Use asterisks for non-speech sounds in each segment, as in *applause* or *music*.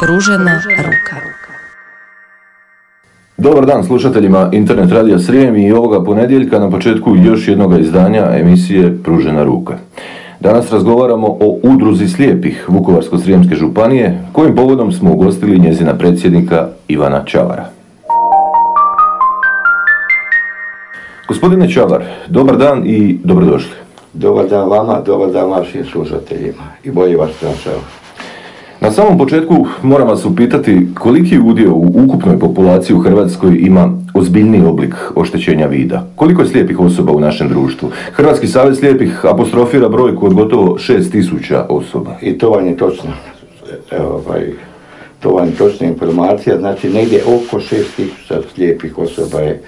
Pružena ruka. Dobar dan slušateljima Internet radija Srijem i ovoga ponedjeljka na početku još jednog izdanja emisije Pružena ruka. Danas razgovaramo o udruzi slijepih Vukovarsko-srijemske županije, kojim povodom smo ugostili njezina predsjednika Ivana Čavara. Gospodine Čavar, dobar dan i dobrodošli. Dobar dan vama, dobar dan vašim slušateljima i bolje vas našao. Na samom početku moram vas upitati koliki udio u ukupnoj populaciji u Hrvatskoj ima ozbiljniji oblik oštećenja vida? Koliko je slijepih osoba u našem društvu? Hrvatski savez slijepih apostrofira brojku od gotovo 6000 osoba. I to vam je točno. Evo, ovaj, to vam je točna informacija. Znači, negdje oko 6000 slijepih osoba je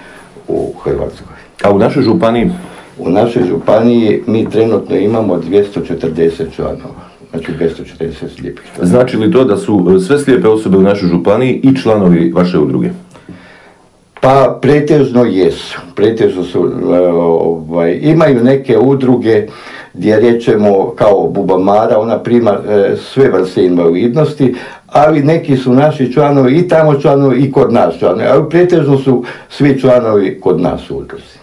u Hrvatskoj. A u našoj županiji? U našoj županiji mi trenutno imamo 240 članova. Znači 240 slijepih. Znači li to da su sve slijepe osobe u našoj županiji i članovi vaše udruge? Pa pretežno jesu. Pretežno su, e, ovaj, imaju neke udruge gdje rečemo kao Bubamara, ona prima e, sve vrste invalidnosti, ali neki su naši članovi i tamo članovi i kod nas članovi, ali pretežno su svi članovi kod nas u udruzi.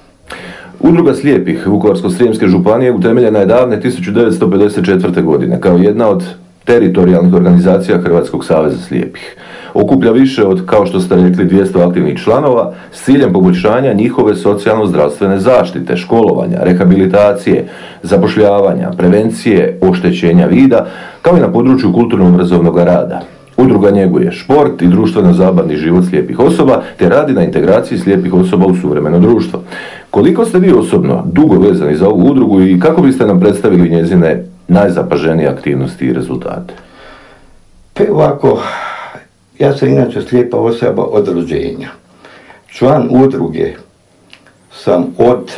Udruga slijepih Vukovarsko-srijemske županije utemeljena je davne 1954. godine kao jedna od teritorijalnih organizacija Hrvatskog saveza slijepih. Okuplja više od, kao što ste rekli, 200 aktivnih članova s ciljem poboljšanja njihove socijalno-zdravstvene zaštite, školovanja, rehabilitacije, zapošljavanja, prevencije, oštećenja vida, kao i na području kulturno-obrazovnog rada. Udruga njeguje šport i društveno zabavni život slijepih osoba te radi na integraciji slijepih osoba u suvremeno društvo. Koliko ste vi osobno dugo vezani za ovu udrugu i kako biste nam predstavili njezine najzapaženije aktivnosti i rezultate? Pa ovako, ja sam inače slijepa osoba od rođenja. Član udruge sam od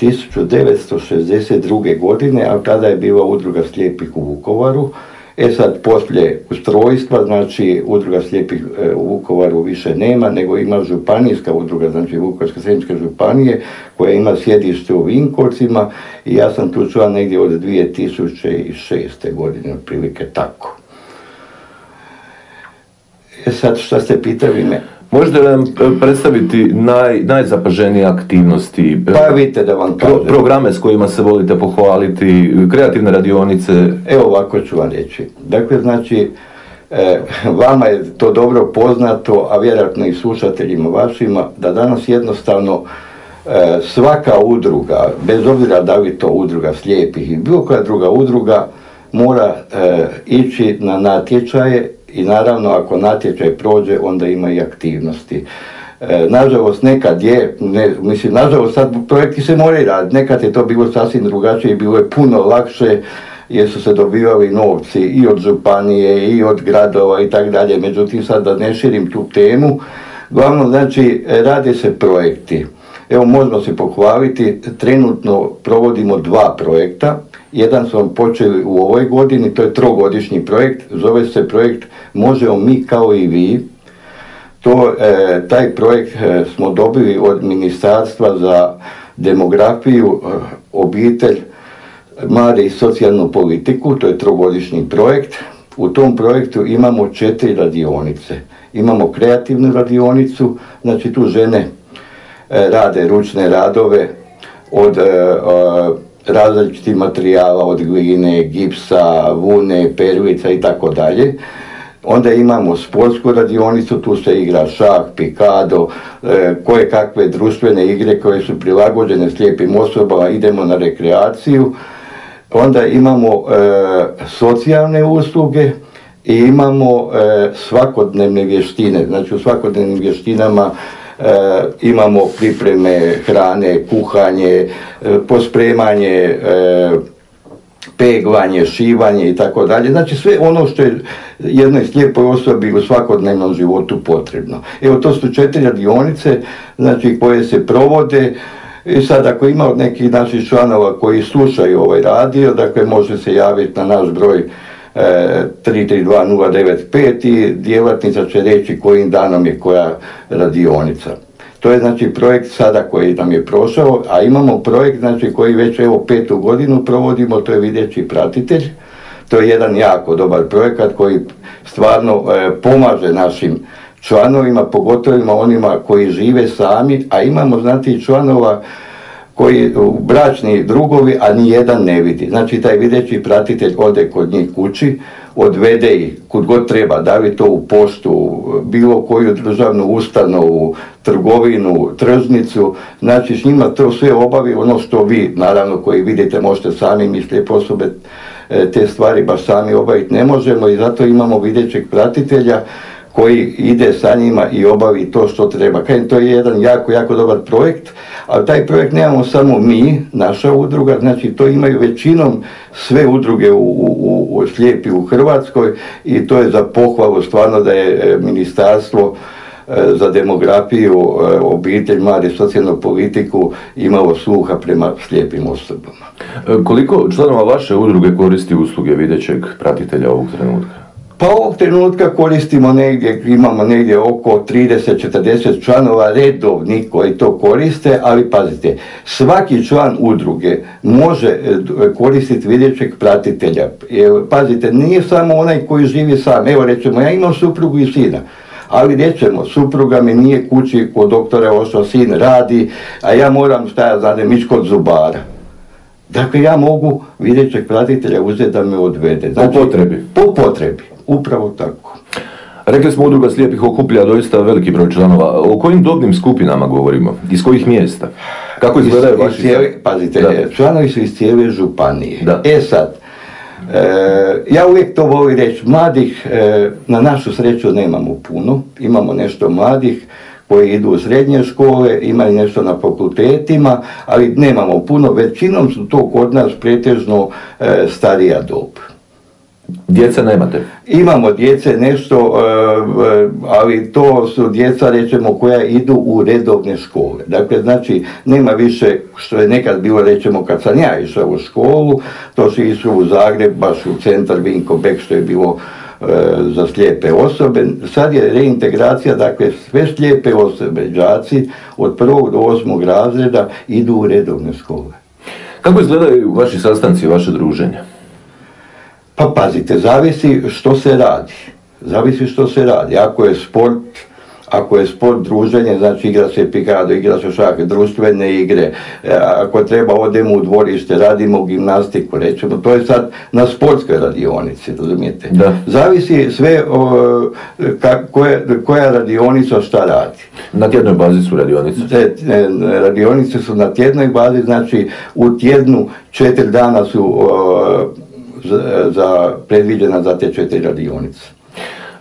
1962. godine, a tada je bila udruga slijepih u Vukovaru. E sad, poslije ustrojstva, znači udruga slijepih e, u Vukovaru više nema, nego ima županijska udruga, znači Vukovarska središnjska županije, koja ima sjedište u Vinkovcima i ja sam tu član negdje od 2006. godine, otprilike tako. E sad, šta ste pitali me? Možete li nam e, predstaviti naj, najzapaženije aktivnosti, e, Pa vidite da vam pro- programe s kojima se volite pohvaliti, kreativne radionice? Evo ovako ću vam reći. Dakle, znači, e, vama je to dobro poznato, a vjerojatno i slušateljima vašima, da danas jednostavno e, svaka udruga, bez obzira da li to udruga slijepih i bilo koja druga udruga, mora e, ići na natječaje i naravno ako natječaj prođe, onda ima i aktivnosti. E, nažalost, nekad je, ne, mislim, nažalost sad projekti se moraju raditi, nekad je to bilo sasvim drugačije, bilo je puno lakše, jer su se dobivali novci i od županije i od gradova i tako dalje, međutim sad da ne širim tu temu, glavno znači rade se projekti. Evo možemo se pohvaliti, trenutno provodimo dva projekta, jedan smo počeli u ovoj godini, to je trogodišnji projekt, zove se projekt Možemo mi kao i vi, to, e, taj projekt e, smo dobili od Ministarstva za demografiju, e, obitelj, mlade i socijalnu politiku, to je trogodišnji projekt. U tom projektu imamo četiri radionice. Imamo kreativnu radionicu, znači tu žene rade ručne radove od različitih materijala, od gline, gipsa, vune, perlica i tako dalje. Onda imamo sportsku radionicu, tu se igra šah, pikado, e, koje kakve društvene igre koje su prilagođene slijepim osobama, idemo na rekreaciju. Onda imamo e, socijalne usluge i imamo e, svakodnevne vještine. Znači u svakodnevnim vještinama imamo pripreme hrane, kuhanje, pospremanje, peglanje, šivanje i tako dalje. Znači sve ono što je jednoj slijepoj osobi u svakodnevnom životu potrebno. Evo to su četiri radionice znači, koje se provode i sad ako ima od nekih naših članova koji slušaju ovaj radio, dakle može se javiti na naš broj e, 332095 i djelatnica će reći kojim danom je koja radionica. To je znači projekt sada koji nam je prošao, a imamo projekt znači koji već evo petu godinu provodimo, to je videći pratitelj. To je jedan jako dobar projekat koji stvarno e, pomaže našim članovima, pogotovo onima koji žive sami, a imamo znati i članova koji bračni drugovi, a ni jedan ne vidi. Znači taj videći pratitelj ode kod njih kući, odvede ih kud god treba, da li to u poštu, bilo koju državnu ustanovu, trgovinu, tržnicu, znači s njima to sve obavi ono što vi, naravno koji vidite, možete sami misliti osobe e, te stvari baš sami obaviti ne možemo i zato imamo videćeg pratitelja koji ide sa njima i obavi to što treba. Kaj, to je jedan jako, jako dobar projekt, ali taj projekt nemamo samo mi, naša udruga, znači to imaju većinom sve udruge u, u, u slijepi u Hrvatskoj i to je za pohvalu stvarno da je e, ministarstvo za demografiju, e, obitelj, mlade, socijalnu politiku imalo sluha prema slijepim osobama. Koliko članova vaše udruge koristi usluge videćeg pratitelja ovog trenutka? Pa ovog trenutka koristimo negdje, imamo negdje oko 30-40 članova redovnih koji to koriste, ali pazite, svaki član udruge može e, koristiti vidjećeg pratitelja. Pazite, nije samo onaj koji živi sam, evo recimo, ja imam suprugu i sina, ali rećemo, supruga mi nije kući kod doktora ošao, sin radi, a ja moram, šta ja znam, ići kod zubara. Dakle, ja mogu vidjećeg pratitelja uzeti da me odvede. Znači, po potrebi. Po potrebi. Upravo tako. Rekli smo udruga slijepih okuplja doista veliki broj članova. O kojim dobnim skupinama govorimo? Iz kojih mjesta? Kako izgledaju vaši... Pazite, članovi su iz cijele županije. Da. E sad, e, ja uvijek to volim reći, mladih e, na našu sreću nemamo puno, imamo nešto mladih koji idu u srednje škole, imaju nešto na fakultetima, ali nemamo puno, većinom su to kod nas pretežno e, starija dob. Djeca nemate? Imamo djece nešto, e, e, ali to su djeca, rećemo, koja idu u redovne škole. Dakle, znači, nema više, što je nekad bilo, rećemo, kad sam ja išao u školu, to su išli u Zagreb, baš u centar Vinkobek, što je bilo e, za slijepe osobe. Sad je reintegracija, dakle, sve slijepe osobe, đaci, od prvog do osmog razreda idu u redovne škole. Kako izgledaju vaši sastanci, vaše druženja? Pa pazite, zavisi što se radi. Zavisi što se radi. Ako je sport, ako je sport druženje, znači igra se pikado, igra se šak, društvene igre, e, ako treba odemo u dvorište, radimo gimnastiku, rećemo, to je sad na sportskoj radionici, razumijete? Da. Zavisi sve koja, koja radionica šta radi. Na tjednoj bazi su radionice? Te, radionice su na tjednoj bazi, znači u tjednu četiri dana su za, predviđena za te četiri radionice.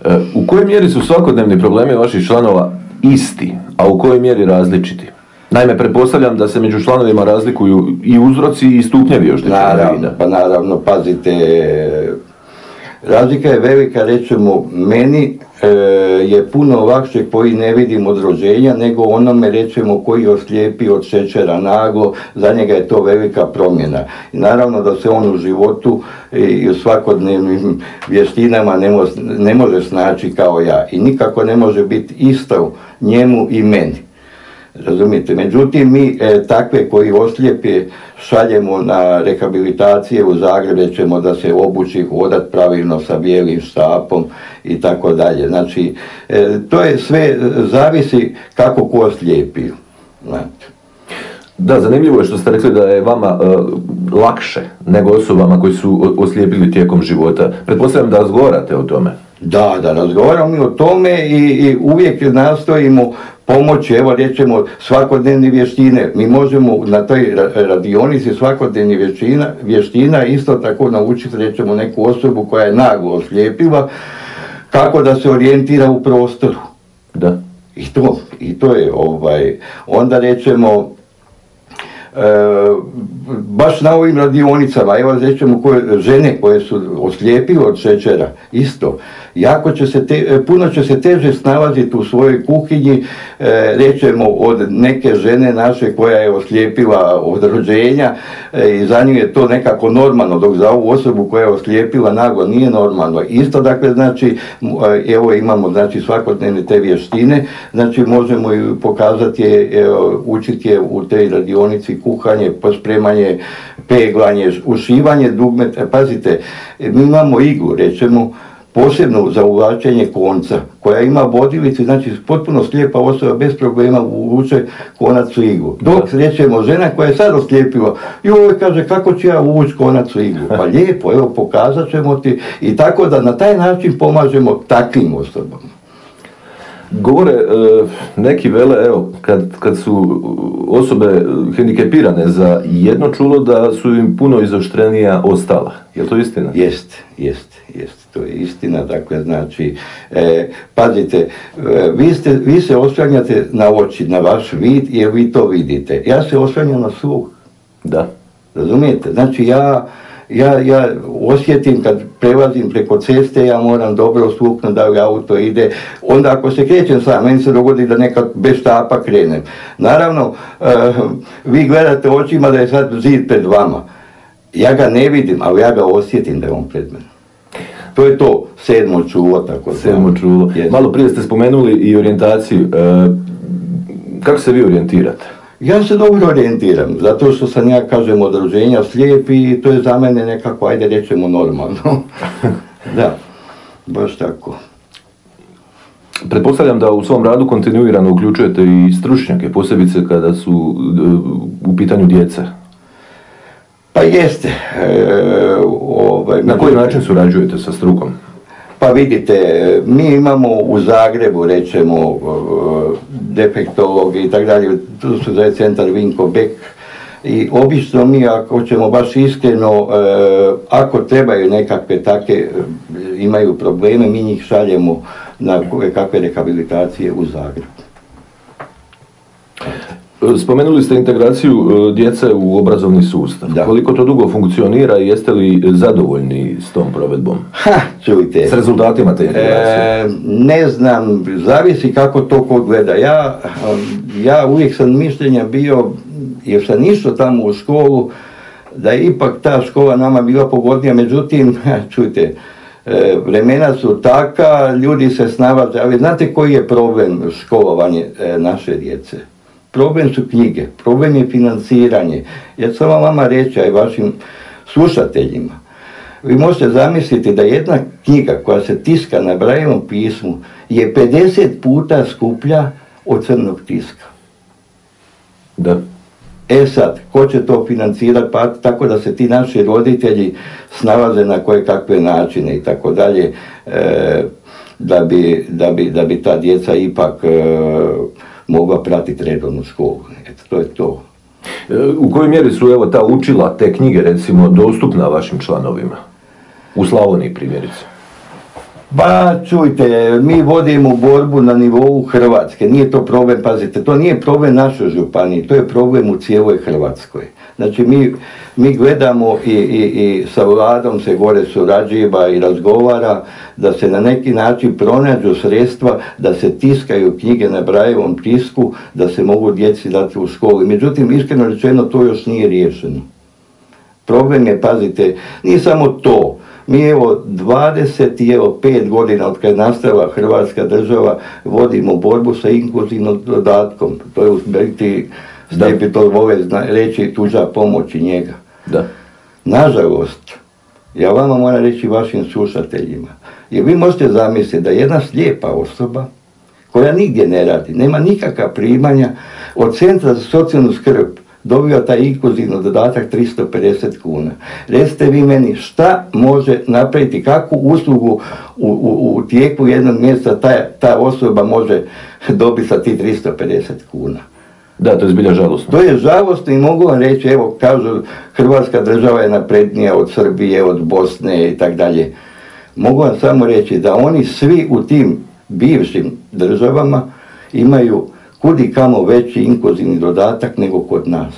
E, u kojoj mjeri su svakodnevni problemi vaših članova isti, a u kojoj mjeri različiti? Naime, pretpostavljam da se među članovima razlikuju i uzroci i stupnjevi oštećenja naravno, Pa naravno, pazite, razlika je velika, rećemo, meni je puno lakše koji ne vidim od rođenja nego onome recimo koji oslijepi od šećera naglo, za njega je to velika promjena. Naravno da se on u životu i u svakodnevnim vještinama ne može snaći kao ja i nikako ne može biti isto njemu i meni. Razumijete? Međutim, mi e, takve koji oslijepe šaljemo na rehabilitacije u Zagrebe ćemo da se obuči hodat pravilno sa bijelim štapom i tako dalje. Znači, e, to je sve, zavisi kako ko oslijepio. Da, zanimljivo je što ste rekli da je vama e, lakše nego osobama koji su oslijepili tijekom života. Pretpostavljam da razgovarate o tome. Da, da razgovaramo mi o tome i, i uvijek nastojimo pomoći, evo rećemo svakodnevne vještine. Mi možemo na toj radionici svakodnevnih vještina, vještina isto tako naučiti rećemo neku osobu koja je naglo oslijepila kako da se orijentira u prostoru. Da. I to, i to je ovaj, onda rećemo E, baš na ovim radionicama, evo rećemo koje, žene koje su oslijepile od šećera, isto, jako će se te, e, puno će se teže snalaziti u svojoj kuhinji, e, rećemo od neke žene naše koja je oslijepila od rođenja e, i za nju je to nekako normalno, dok za ovu osobu koja je oslijepila naglo nije normalno. Isto dakle, znači, evo imamo znači svakodnevne te vještine, znači možemo ju pokazati, učiti je u tej radionici kuhanje, pospremanje peglanje, ušivanje dugmeta, pazite, mi imamo iglu, rećemo, posebno za uvlačenje konca, koja ima vodilicu, znači potpuno slijepa osoba bez problema uvuče konac u iglu. Dok rećemo žena koja je sad oslijepila, joj kaže kako ću ja uvući konac u iglu. Pa *laughs* lijepo, evo pokazat ćemo ti i tako da na taj način pomažemo takvim osobama. Govore, e, neki vele, evo, kad, kad su osobe hendikepirane za jedno čulo, da su im puno izoštrenija ostala. Je to istina? Jest, jest, jest. To je istina, dakle, znači, e, pazite, e, vi, ste, vi se oslanjate na oči, na vaš vid, jer vi to vidite. Ja se oslanjam na sluh. Da. Razumijete? Znači, ja ja, ja osjetim kad prelazim preko ceste, ja moram dobro osluhnuti da li auto ide. Onda ako se krećem sam, meni se dogodi da nekad bez štapa krenem. Naravno, uh, vi gledate očima da je sad zid pred vama. Ja ga ne vidim, ali ja ga osjetim da je on pred menom. To je to, sedmo čulo, tako Sedmo čulo. Malo prije ste spomenuli i orijentaciju. Uh, kako se vi orijentirate? Ja se dobro orijentiram, zato što sam ja, kažem, od rođenja slijep i to je za mene nekako, ajde rećemo, normalno. *laughs* da, baš tako. Pretpostavljam da u svom radu kontinuirano uključujete i stručnjake, posebice kada su e, u pitanju djece. Pa jeste. E, ovaj, Na koji način surađujete sa strukom? Pa vidite, mi imamo u Zagrebu, rećemo, defektologi i tako dalje, tu su je centar Vinko Bek, i obično mi, ako ćemo baš iskreno, e, ako trebaju nekakve take, e, imaju probleme, mi njih šaljemo na kakve rehabilitacije u Zagrebu. Spomenuli ste integraciju e, djece u obrazovni sustav. Da. Koliko to dugo funkcionira i jeste li zadovoljni s tom provedbom? Ha, čujte. S rezultatima te integracije? E, ne znam, zavisi kako to ko gleda. Ja, ja uvijek sam mišljenja bio, jer sam išao tamo u školu, da je ipak ta škola nama bila pogodnija, međutim, čujte, e, vremena su taka, ljudi se snalaze, ali znate koji je problem školovanje naše djece? Problem su knjige, problem je financiranje. Ja sam vam vama reći, a i vašim slušateljima, vi možete zamisliti da jedna knjiga koja se tiska na brajevom pismu je 50 puta skuplja od crnog tiska. Da. E sad, ko će to financirati, pa tako da se ti naši roditelji snalaze na koje kakve načine i tako dalje, e, da, bi, da, bi, da bi ta djeca ipak e, mogla pratiti redovnu školu. Eto, to je to. E, u kojoj mjeri su evo ta učila, te knjige recimo, dostupna vašim članovima? U Slavoniji primjerice. Pa čujte, mi vodimo borbu na nivou Hrvatske, nije to problem, pazite, to nije problem našoj županiji, to je problem u cijeloj Hrvatskoj. Znači mi, mi gledamo i, i, i sa vladom se gore surađiva i razgovara da se na neki način pronađu sredstva da se tiskaju knjige na brajevom tisku, da se mogu djeci dati u školi. Međutim, iskreno rečeno, to još nije riješeno. Problem je, pazite, nije samo to. Mi evo 25 godina od kada je nastala Hrvatska država vodimo borbu sa inkluzivnom dodatkom. To je u biti Stipi to vole reći tuža pomoći njega. Da. Nažalost, ja vama moram reći vašim slušateljima, jer vi možete zamisliti da jedna slijepa osoba koja nigdje ne radi, nema nikakva primanja, od centra za socijalnu skrb dobio taj inkluzivno dodatak 350 kuna. Recite vi meni šta može napraviti, kakvu uslugu u, u, u tijeku jednog mjeseca ta, ta osoba može dobiti sa ti 350 kuna. Da, to je zbilja žalostno. To je žalostno i mogu vam reći, evo, kažu, Hrvatska država je naprednija od Srbije, od Bosne i tak dalje. Mogu vam samo reći da oni svi u tim bivšim državama imaju kudi kamo veći inkluzivni dodatak nego kod nas.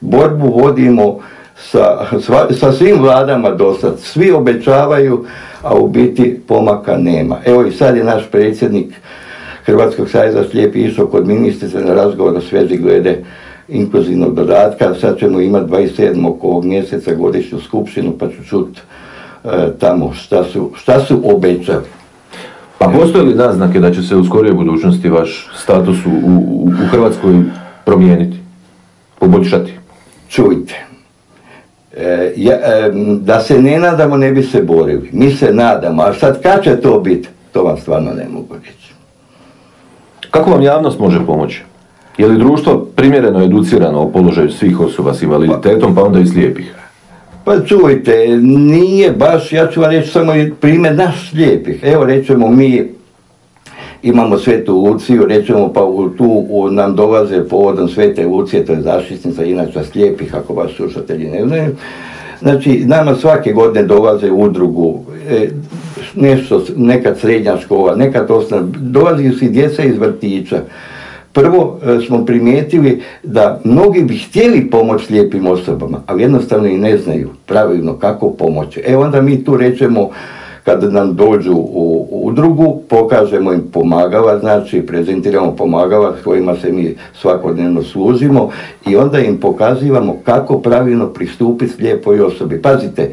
Borbu vodimo sa, svim vladama do sad. Svi obećavaju, a u biti pomaka nema. Evo i sad je naš predsjednik Hrvatskog savjeza slijepi išao kod ministrice na razgovor o svezi glede inkluzivnog dodatka. Sad ćemo imati 27. ovog mjeseca godišnju skupštinu pa ću čut e, tamo šta su obećali. Pa postoje li naznake da će se u skorijoj budućnosti vaš status u, u, u Hrvatskoj promijeniti, poboljšati? Čujte, E, da se ne nadamo ne bi se borili. Mi se nadamo, a sad kad će to biti, to vam stvarno ne mogu reći. Kako vam javnost može pomoći? Je li društvo primjereno educirano o položaju svih osoba s invaliditetom, pa onda i slijepih? Pa čujte, nije baš, ja ću vam reći samo primjer naš slijepih. Evo rećemo mi imamo svetu Luciju, rećemo pa tu nam dolaze povodom svete Lucije, to je zaštitnica inače slijepih, ako vas slušatelji ne znaju. Znači, nama svake godine dolaze u udrugu, e, nešto, nekad srednja škola, nekad osnovna, dolazi su i djeca iz vrtića. Prvo e, smo primijetili da mnogi bi htjeli pomoć slijepim osobama, ali jednostavno i ne znaju pravilno kako pomoći. E onda mi tu rećemo, kad nam dođu u udrugu, pokažemo im pomagala, znači prezentiramo pomagala s kojima se mi svakodnevno služimo i onda im pokazivamo kako pravilno pristupiti slijepoj osobi. Pazite,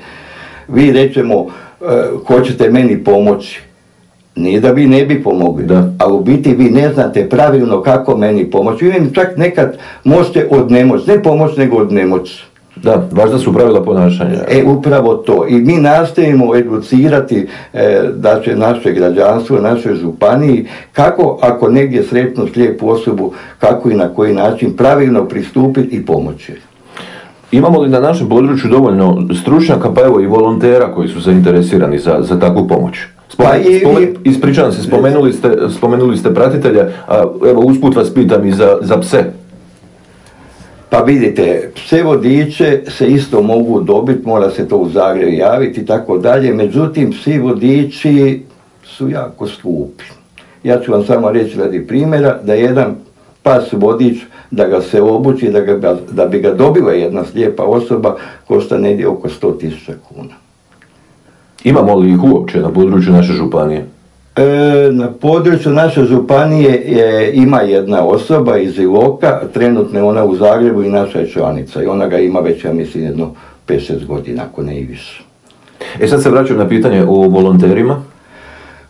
vi rećemo, e, hoćete meni pomoći, nije da vi ne bi pomogli, da. a u biti vi ne znate pravilno kako meni pomoći. Vi čak nekad možete od nemoć, ne pomoć nego od nemoć. Da, važna su pravila ponašanja. E, upravo to. I mi nastojimo educirati e, da će naše građanstvo, naše županiji, kako ako negdje sretno slijepu osobu, kako i na koji način pravilno pristupiti i pomoći. Imamo li na našem području dovoljno stručnjaka, pa evo i volontera koji su zainteresirani za, za takvu pomoć? Pa ispričavam se, spomenuli ste, spomenuli ste pratitelja, a evo usput vas pitam i za, za pse. Pa vidite, pse vodiče se isto mogu dobiti, mora se to u Zagrebu javiti i tako dalje, međutim psi vodiči su jako skupi. Ja ću vam samo reći radi primjera da jedan pas vodič, da ga se obuči, da, ga, da bi ga dobila jedna slijepa osoba, košta negdje oko 100.000 kuna. Imamo li ih uopće na području naše županije? E, na području naše županije je, ima jedna osoba iz Iloka, trenutno je ona u Zagrebu i naša je članica i ona ga ima već, ja mislim, jedno 5-6 godina, ako ne i više. E sad se vraćam na pitanje o volonterima.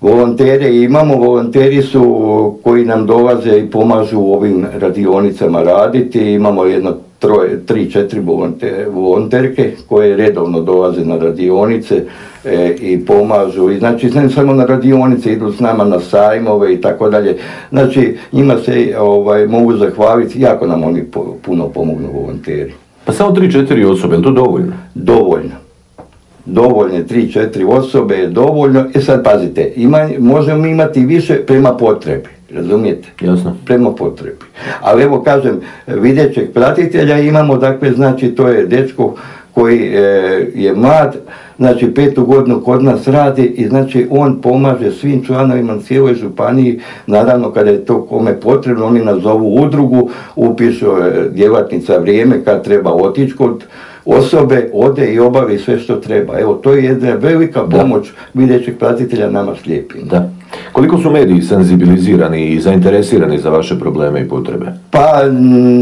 Volontere imamo, volonteri su koji nam dolaze i pomažu u ovim radionicama raditi, imamo jedno troje, tri, četiri volonterke koje redovno dolaze na radionice e, i pomažu. I znači ne samo na radionice, idu s nama na sajmove i tako dalje. Znači njima se ovaj, mogu zahvaliti, jako nam oni puno pomognu volonteri. Pa samo tri, četiri osobe, je li to dovoljno? Dovoljno. Dovoljne tri, četiri osobe je dovoljno. E sad pazite, ima, možemo imati više prema potrebi. Razumijete? Jasno. Prema potrebi. Ali evo kažem, videćeg pratitelja imamo, dakle, znači to je dečko koji e, je mlad, znači petu godinu kod nas radi i znači on pomaže svim članovima cijeloj županiji, naravno kada je to kome potrebno, oni nazovu udrugu, upišu e, djelatnica vrijeme kad treba otići kod osobe, ode i obavi sve što treba. Evo, to je jedna velika pomoć videćeg pratitelja nama slijepima. Da. Koliko su mediji senzibilizirani i zainteresirani za vaše probleme i potrebe? Pa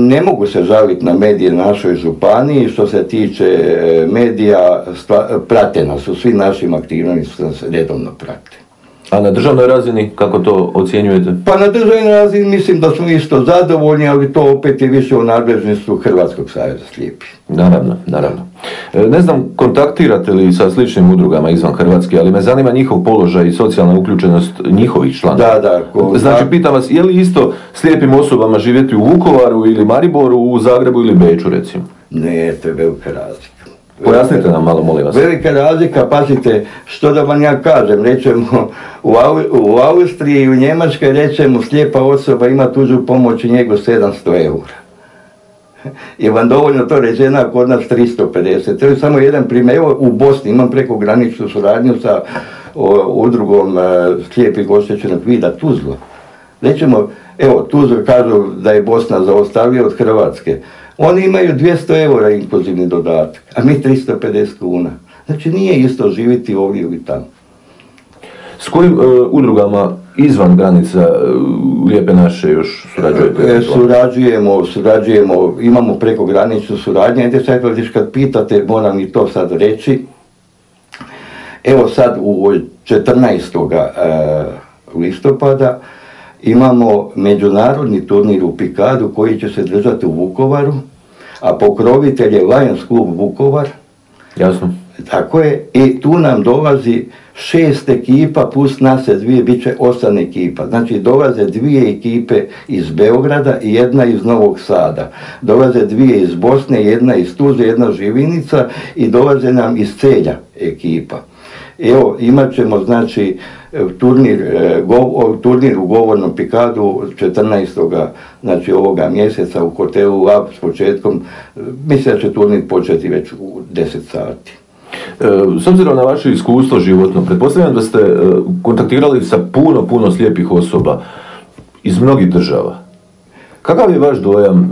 ne mogu se žaliti na medije našoj županiji. Što se tiče e, medija, prate nas u svim našim aktivnostima se redovno prate. A na državnoj razini, kako to ocjenjujete? Pa na državnoj razini mislim da smo isto zadovoljni, ali to opet je više u nadležnosti Hrvatskog savjeza slijepi. Naravno, naravno. E, ne znam, kontaktirate li sa sličnim udrugama izvan Hrvatske, ali me zanima njihov položaj i socijalna uključenost njihovih članova. Da, da. znači, pitam vas, je li isto slijepim osobama živjeti u Vukovaru ili Mariboru, u Zagrebu ili Beču, recimo? Ne, to je velika razlika. Pojasnite nam malo, molim vas. Velika razlika, pazite, što da vam ja kažem, rećemo u, Austriji i u Njemačkoj rećemo slijepa osoba ima tuđu pomoć i njegu 700 eura. Je vam dovoljno to rečeno, kod nas 350. To je samo jedan primjer. Evo u Bosni imam preko graničnu suradnju sa udrugom e, slijepih oštećenog vida Tuzla. Rećemo, evo Tuzla kažu da je Bosna zaostavio od Hrvatske. Oni imaju 200 eura inkluzivni dodatak, a mi 350 kuna. Znači nije isto živjeti ovdje ili tamo. S kojim e, udrugama izvan granica uh, Lijepe naše još surađujete? E, surađujemo, surađujemo, imamo preko graničnu suradnju. Ede sad kad pitate, moram i to sad reći. Evo sad u 14. listopada imamo međunarodni turnir u Pikadu koji će se držati u Vukovaru a pokrovitelj je Lions Club Vukovar Jasno. Tako je, i tu nam dolazi šest ekipa plus nas je dvije, bit će osam ekipa. Znači dolaze dvije ekipe iz Beograda i jedna iz Novog Sada. Dolaze dvije iz Bosne, jedna iz Tuze, jedna Živinica i dolaze nam iz Celja ekipa. Evo, imat ćemo znači turnir, e, turnir u govornom Pikadu 14. znači ovoga mjeseca u hotelu Lab s početkom, mislim da će turnir početi već u 10 sati. E, s obzirom na vaše iskustvo životno, pretpostavljam da ste e, kontaktirali sa puno, puno slijepih osoba iz mnogih država. Kakav je vaš dojam?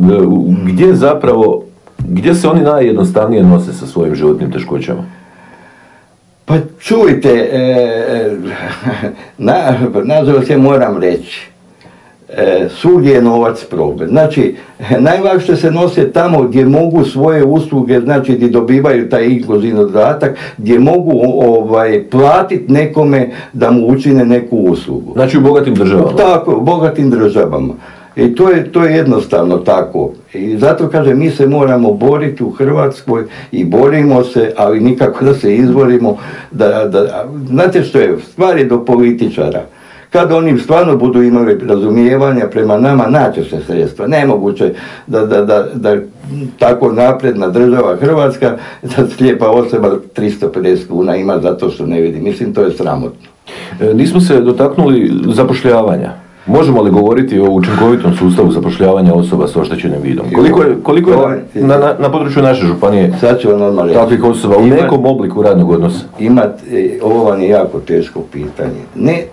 Gdje zapravo, gdje se oni najjednostavnije nose sa svojim životnim teškoćama? Pa čujte, e, *laughs* na, nažalost ja moram reći, e, je novac problem. Znači, *laughs* najlakše se nose tamo gdje mogu svoje usluge, znači gdje dobivaju taj inkluzivni dodatak, gdje mogu ovaj, platiti nekome da mu učine neku uslugu. Znači u bogatim državama? Tako, u bogatim državama. I to je, to je jednostavno tako. I zato kažem, mi se moramo boriti u Hrvatskoj i borimo se, ali nikako da se izborimo. Da, da, znate što je, stvar je do političara. Kad oni stvarno budu imali razumijevanja prema nama, naće se sredstva. Nemoguće da, da, da, da tako napredna država Hrvatska, da slijepa osoba 350 kuna ima zato što ne vidi. Mislim, to je sramotno. E, nismo se dotaknuli zapošljavanja. Možemo li govoriti o učinkovitom sustavu zapošljavanja osoba s oštećenim vidom? Koliko je, koliko je na, na, na području naše županije takvih osoba u nekom obliku radnog odnosa? Imat, e, ovo vam je jako teško pitanje. Ne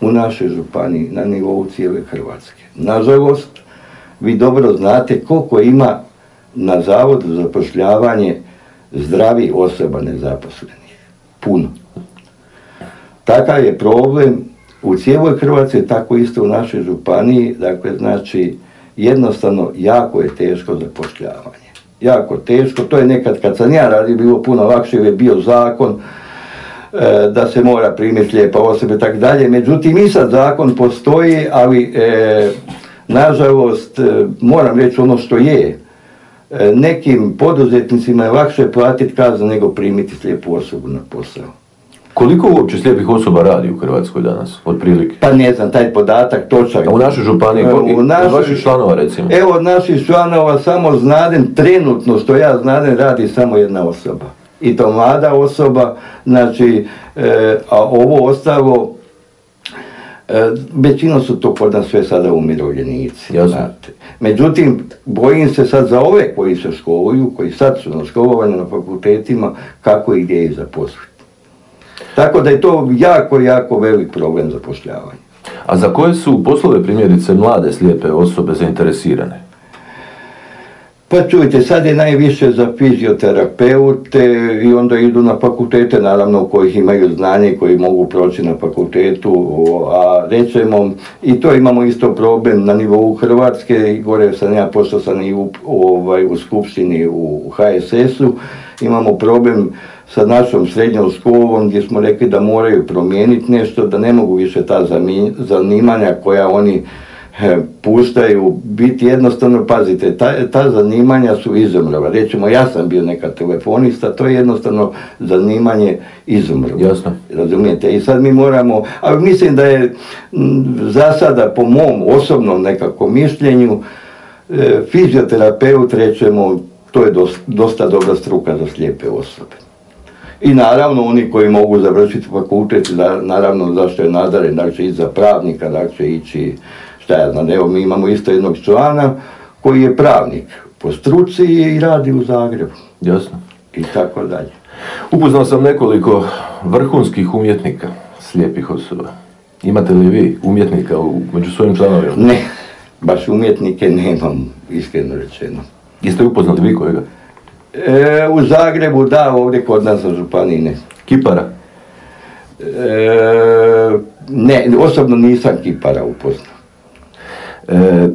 u našoj županiji, na nivou cijele Hrvatske. Nažalost, vi dobro znate koliko ima na zavodu za zapošljavanje zdravi osoba nezaposlenih. Puno. Takav je problem u cijeloj Hrvatskoj, tako isto u našoj županiji, dakle, znači, jednostavno jako je teško zapošljavanje. Jako teško, to je nekad kad sam ja radio bilo puno lakše je bio zakon e, da se mora primiti lijepa osobe tako dalje. Međutim, i sad zakon postoji, ali e, nažalost e, moram reći ono što je. nekim poduzetnicima je lakše platiti kaznu nego primiti slijepu osobu na posao. Koliko uopće slijepih osoba radi u Hrvatskoj danas, otprilike? Pa ne znam, taj podatak točan. A u našoj županiji, u od vaših članova recimo? Evo od naših članova samo znadem, trenutno što ja znadem, radi samo jedna osoba. I to mlada osoba, znači, e, a ovo ostalo, e, većinom su to kod nas sve sada umirovljenici. Znate. Međutim, bojim se sad za ove koji se školuju, koji sad su na školovanju na fakultetima, kako i gdje ih zaposliti. Tako da je to jako, jako velik problem zapošljavanja. A za koje su poslove primjerice mlade slijepe osobe zainteresirane? Pa čujte, sad je najviše za fizioterapeute i onda idu na fakultete, naravno kojih imaju znanje koji mogu proći na fakultetu, a recimo i to imamo isto problem na nivou Hrvatske i gore sam ja, pošto sam i u, ovaj, u skupštini u HSS-u, imamo problem sa našom srednjom školom gdje smo rekli da moraju promijeniti nešto, da ne mogu više ta zanimanja koja oni puštaju biti jednostavno, pazite, ta, ta zanimanja su izumrla. Recimo, ja sam bio neka telefonista, to je jednostavno zanimanje izumrlo. Jasno. Razumijete? I sad mi moramo, ali mislim da je za sada, po mom osobnom nekakvom mišljenju, e, fizioterapeut, rećemo, to je dosta dobra struka za slijepe osobe. I naravno oni koji mogu završiti fakultet, naravno zašto je nadaren, da će ići za pravnika, da će ići, šta ja znam, evo mi imamo isto jednog člana koji je pravnik po struci i radi u Zagrebu. Jasno. I tako dalje. Upoznao sam nekoliko vrhunskih umjetnika, slijepih osoba. Imate li vi umjetnika u, među svojim članovima? Ne, baš umjetnike nemam, iskreno rečeno. Jeste upoznali vi kojega? E, u Zagrebu, da, ovdje kod nas u Županiji ne. Kipara? E, ne, osobno nisam Kipara upoznao. E,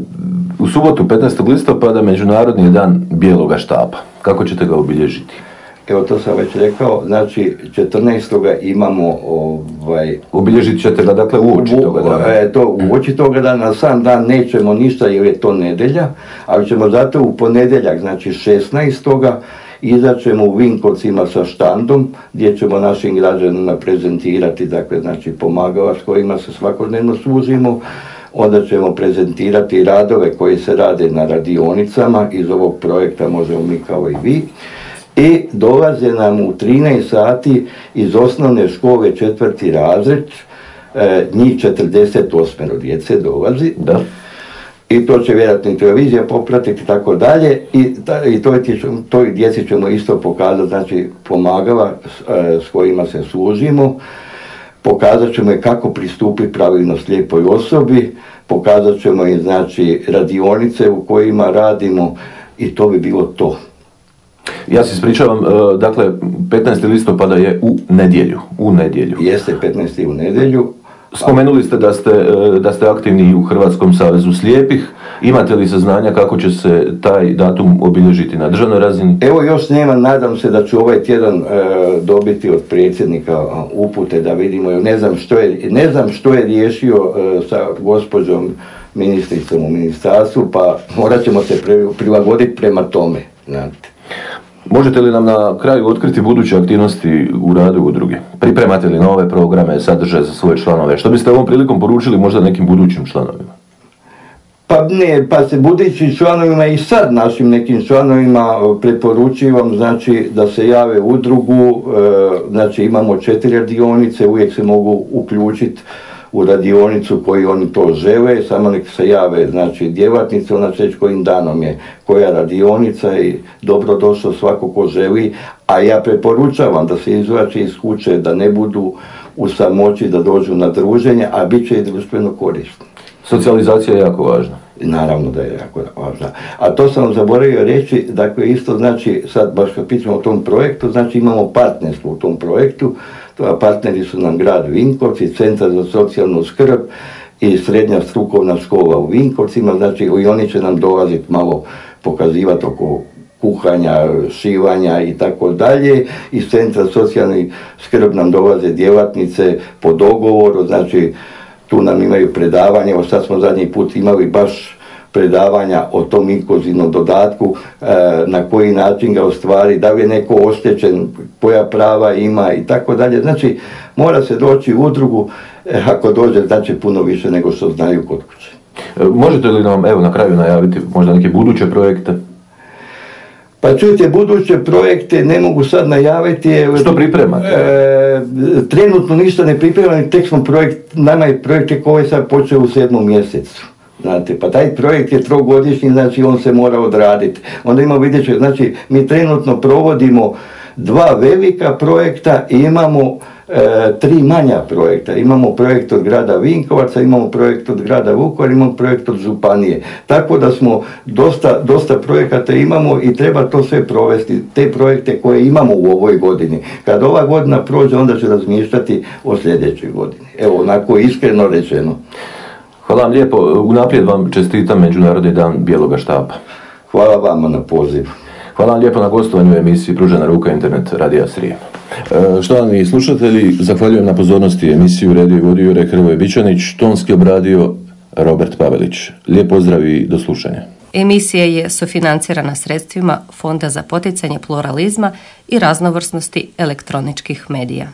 u subotu 15. listopada Međunarodni dan bijeloga štapa. Kako ćete ga obilježiti? Evo to sam već rekao, znači 14. imamo ovaj... Obilježit ćete ga dakle u oči toga dana? E, to, u oči toga dana, na sam dan nećemo ništa jer je to nedelja, ali ćemo zato u ponedjeljak, znači 16. izaćemo u Vinkovcima sa štandom gdje ćemo našim građanima prezentirati, dakle, znači pomagala s kojima se svakodnevno služimo, onda ćemo prezentirati radove koji se rade na radionicama, iz ovog projekta možemo mi kao i vi, i dolaze nam u 13 sati iz osnovne škole četvrti razred, e, njih 48 djece dolazi. Da. I to će vjerojatno i televizija popratiti i tako dalje. I, i to toj djeci ćemo isto pokazati, znači pomagala e, s kojima se služimo. Pokazat ćemo je kako pristupiti pravilno slijepoj osobi, pokazat ćemo i znači radionice u kojima radimo i to bi bilo to. Ja se ispričavam, e, dakle, 15. listopada je u nedjelju. U nedjelju. Jeste 15. u nedjelju. Spomenuli ste da ste, e, da ste aktivni u Hrvatskom savezu slijepih. Imate li saznanja kako će se taj datum obilježiti na državnoj razini? Evo još nema, nadam se da ću ovaj tjedan e, dobiti od predsjednika upute da vidimo. Ne znam što je, ne znam što je riješio sa gospođom ministricom u ministarstvu, pa morat ćemo se prilagoditi prema tome. Znate. Možete li nam na kraju otkriti buduće aktivnosti u radu udruge? Pripremate li nove programe, sadržaje za svoje članove? Što biste ovom prilikom poručili možda nekim budućim članovima? Pa ne, pa se budućim članovima i sad našim nekim članovima preporučujem znači da se jave udrugu, e, znači imamo četiri radionice, uvijek se mogu uključiti u radionicu koji oni to žele, samo nek se jave znači djelatnice, ona će kojim danom je koja radionica i dobro došlo svako ko želi, a ja preporučavam da se izvlači iz kuće, da ne budu u samoći, da dođu na druženje, a bit će i društveno korisno. Socijalizacija je jako važna. Naravno da je jako važna. A to sam zaboravio reći, dakle isto znači, sad baš kad pričamo o tom projektu, znači imamo partnerstvo u tom projektu, partneri su nam grad Vinkovci, Centar za socijalnu skrb i srednja strukovna škola u Vinkovcima, znači i oni će nam dolaziti malo pokazivati oko kuhanja, šivanja i tako dalje. Iz Centra socijalne skrb nam dolaze djelatnice po dogovoru, znači tu nam imaju predavanje, evo sad smo zadnji put imali baš predavanja o tom inkluzivnom dodatku, e, na koji način ga ostvari, da li je neko oštećen, koja prava ima i tako dalje. Znači, mora se doći u udrugu, e, ako dođe, znači puno više nego što znaju kod kuće. E, možete li nam, evo, na kraju najaviti možda neke buduće projekte? Pa čujte, buduće projekte ne mogu sad najaviti. Što pripremate? E, trenutno ništa ne pripremam, tek smo projekt, nama je projekte koje sad počeo u sedmom mjesecu. Znate, pa taj projekt je trogodišnji, znači on se mora odraditi. Onda imamo vidjet će, znači mi trenutno provodimo dva velika projekta i imamo e, tri manja projekta. Imamo projekt od grada Vinkovaca, imamo projekt od grada Vukovar, imamo projekt od Županije. Tako da smo dosta, dosta projekata imamo i treba to sve provesti, te projekte koje imamo u ovoj godini. Kad ova godina prođe, onda će razmišljati o sljedećoj godini. Evo, onako iskreno rečeno. Hvala vam lijepo. Unaprijed vam čestitam Međunarodni dan Bijeloga štapa. Hvala vama na poziv. Hvala vam lijepo na gostovanju u emisiji Pružena ruka internet Radija Srijem. E, štovani slušatelji, zahvaljujem na pozornosti emisiju Radio i vodio Jure Hrvoje Bičanić, tonski obradio Robert Pavelić. Lijep pozdrav i do slušanja. Emisija je sufinancirana sredstvima Fonda za poticanje pluralizma i raznovrsnosti elektroničkih medija.